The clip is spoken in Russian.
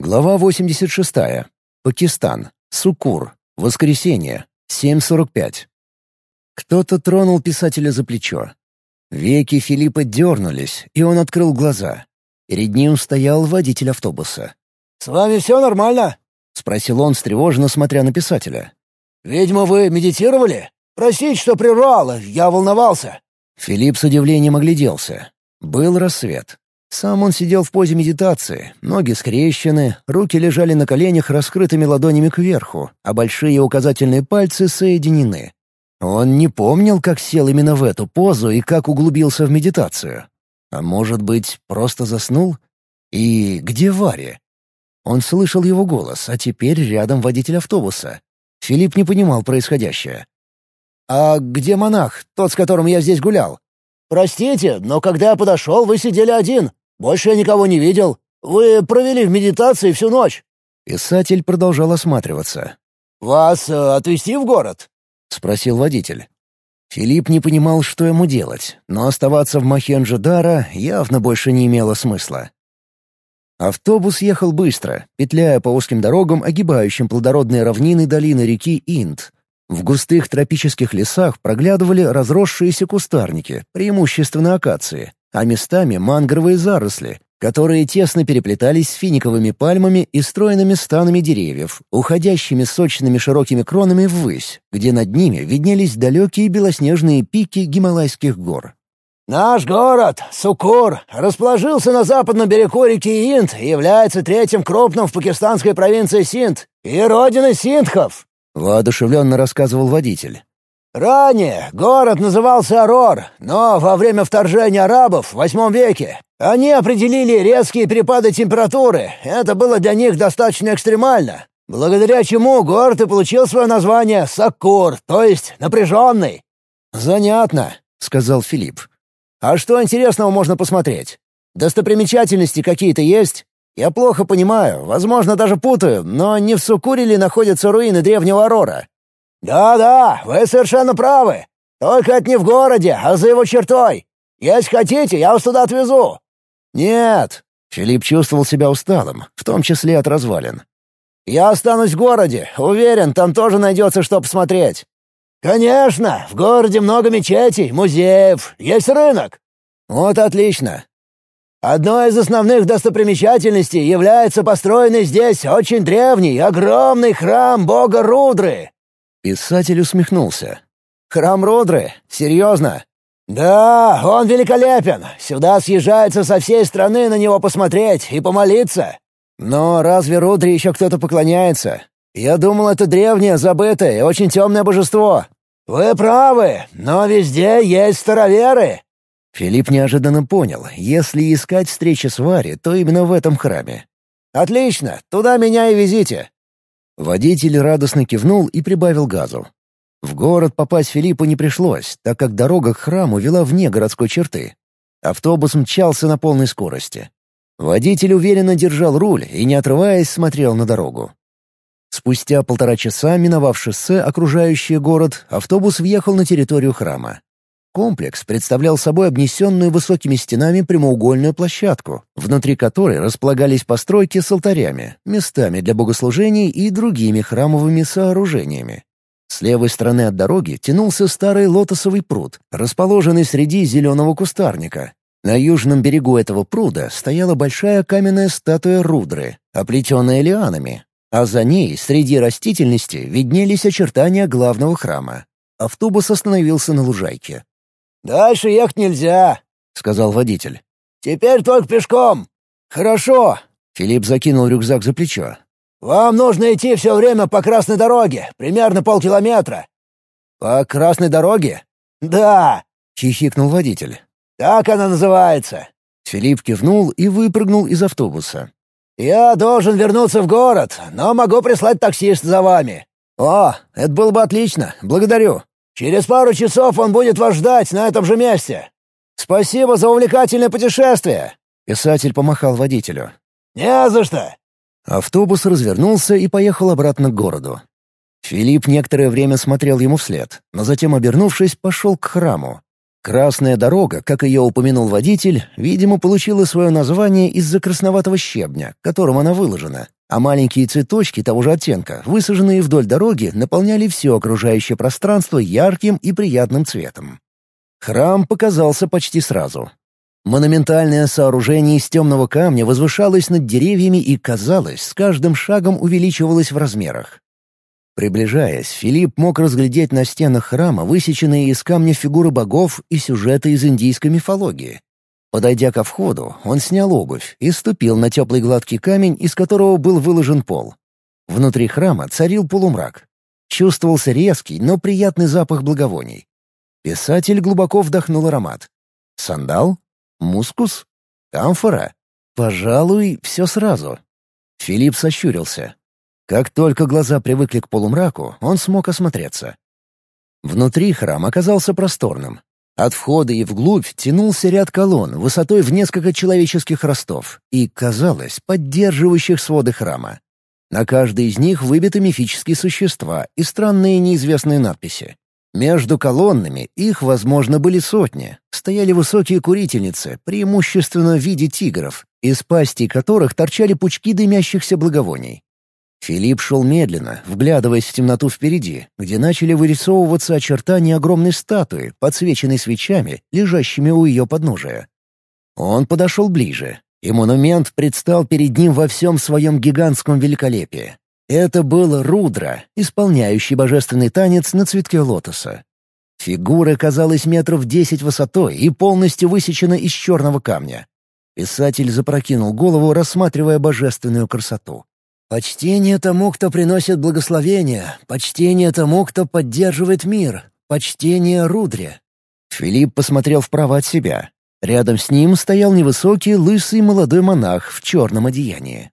Глава 86. Пакистан. Сукур. Воскресенье. 7.45. Кто-то тронул писателя за плечо. Веки Филиппа дернулись, и он открыл глаза. Перед ним стоял водитель автобуса. «С вами все нормально?» — спросил он, встревоженно смотря на писателя. «Видимо, вы медитировали? Простите, что прервал, я волновался». Филипп с удивлением огляделся. Был рассвет. Сам он сидел в позе медитации, ноги скрещены, руки лежали на коленях раскрытыми ладонями кверху, а большие указательные пальцы соединены. Он не помнил, как сел именно в эту позу и как углубился в медитацию. А может быть, просто заснул? И где Варя? Он слышал его голос, а теперь рядом водитель автобуса. Филипп не понимал происходящее. «А где монах, тот, с которым я здесь гулял?» «Простите, но когда я подошел, вы сидели один. Больше я никого не видел. Вы провели в медитации всю ночь». Писатель продолжал осматриваться. «Вас э, отвезти в город?» — спросил водитель. Филипп не понимал, что ему делать, но оставаться в Махенджо-Дара явно больше не имело смысла. Автобус ехал быстро, петляя по узким дорогам, огибающим плодородные равнины долины реки Инд. В густых тропических лесах проглядывали разросшиеся кустарники, преимущественно акации, а местами мангровые заросли, которые тесно переплетались с финиковыми пальмами и стройными станами деревьев, уходящими сочными широкими кронами ввысь, где над ними виднелись далекие белоснежные пики Гималайских гор. «Наш город, Сукур, расположился на западном берегу реки Инд и является третьим крупным в пакистанской провинции Синд и родиной синдхов», — воодушевленно рассказывал водитель. Ранее город назывался Арор, но во время вторжения арабов в VIII веке они определили резкие перепады температуры. Это было для них достаточно экстремально, благодаря чему город и получил свое название Саккур, то есть напряженный. «Занятно», — сказал Филипп. «А что интересного можно посмотреть? Достопримечательности какие-то есть? Я плохо понимаю, возможно, даже путаю, но не в Сукуре ли находятся руины древнего Арора?» «Да-да, вы совершенно правы. Только это не в городе, а за его чертой. Если хотите, я вас туда отвезу». «Нет». Филипп чувствовал себя усталым, в том числе от развалин. «Я останусь в городе. Уверен, там тоже найдется что посмотреть». «Конечно, в городе много мечетей, музеев, есть рынок». «Вот отлично». «Одной из основных достопримечательностей является построенный здесь очень древний, огромный храм бога Рудры. Писатель усмехнулся. «Храм Родры? Серьезно?» «Да, он великолепен. Сюда съезжаются со всей страны на него посмотреть и помолиться». «Но разве Рудре еще кто-то поклоняется? Я думал, это древнее, забытое и очень темное божество». «Вы правы, но везде есть староверы». Филипп неожиданно понял, если искать встречи с Варей, то именно в этом храме. «Отлично, туда меня и везите. Водитель радостно кивнул и прибавил газу. В город попасть Филиппу не пришлось, так как дорога к храму вела вне городской черты. Автобус мчался на полной скорости. Водитель уверенно держал руль и, не отрываясь, смотрел на дорогу. Спустя полтора часа, миновав шоссе, окружающее город, автобус въехал на территорию храма. Комплекс представлял собой обнесенную высокими стенами прямоугольную площадку, внутри которой располагались постройки с алтарями, местами для богослужений и другими храмовыми сооружениями. С левой стороны от дороги тянулся старый лотосовый пруд, расположенный среди зеленого кустарника. На южном берегу этого пруда стояла большая каменная статуя Рудры, оплетенная лианами, а за ней среди растительности виднелись очертания главного храма. Автобус остановился на лужайке. «Дальше ехать нельзя», — сказал водитель. «Теперь только пешком». «Хорошо», — Филипп закинул рюкзак за плечо. «Вам нужно идти все время по красной дороге, примерно полкилометра». «По красной дороге?» «Да», — хихикнул водитель. «Так она называется». Филипп кивнул и выпрыгнул из автобуса. «Я должен вернуться в город, но могу прислать таксист за вами». «О, это было бы отлично, благодарю». Через пару часов он будет вас ждать на этом же месте. Спасибо за увлекательное путешествие!» Писатель помахал водителю. «Не за что!» Автобус развернулся и поехал обратно к городу. Филипп некоторое время смотрел ему вслед, но затем, обернувшись, пошел к храму. Красная дорога, как ее упомянул водитель, видимо, получила свое название из-за красноватого щебня, которым она выложена, а маленькие цветочки того же оттенка, высаженные вдоль дороги, наполняли все окружающее пространство ярким и приятным цветом. Храм показался почти сразу. Монументальное сооружение из темного камня возвышалось над деревьями и, казалось, с каждым шагом увеличивалось в размерах. Приближаясь, Филипп мог разглядеть на стенах храма высеченные из камня фигуры богов и сюжеты из индийской мифологии. Подойдя ко входу, он снял обувь и ступил на теплый гладкий камень, из которого был выложен пол. Внутри храма царил полумрак. Чувствовался резкий, но приятный запах благовоний. Писатель глубоко вдохнул аромат. Сандал? Мускус? Камфора? Пожалуй, все сразу. Филипп сощурился. Как только глаза привыкли к полумраку, он смог осмотреться. Внутри храм оказался просторным. От входа и вглубь тянулся ряд колонн высотой в несколько человеческих ростов и, казалось, поддерживающих своды храма. На каждой из них выбиты мифические существа и странные неизвестные надписи. Между колоннами их, возможно, были сотни. Стояли высокие курительницы, преимущественно в виде тигров, из пастей которых торчали пучки дымящихся благовоний. Филипп шел медленно, вглядываясь в темноту впереди, где начали вырисовываться очертания огромной статуи, подсвеченной свечами, лежащими у ее подножия. Он подошел ближе, и монумент предстал перед ним во всем своем гигантском великолепии. Это был Рудра, исполняющий божественный танец на цветке лотоса. Фигура казалась метров десять высотой и полностью высечена из черного камня. Писатель запрокинул голову, рассматривая божественную красоту. Почтение тому, кто приносит благословение, почтение тому, кто поддерживает мир, почтение Рудре. Филипп посмотрел вправо от себя. Рядом с ним стоял невысокий, лысый молодой монах в черном одеянии.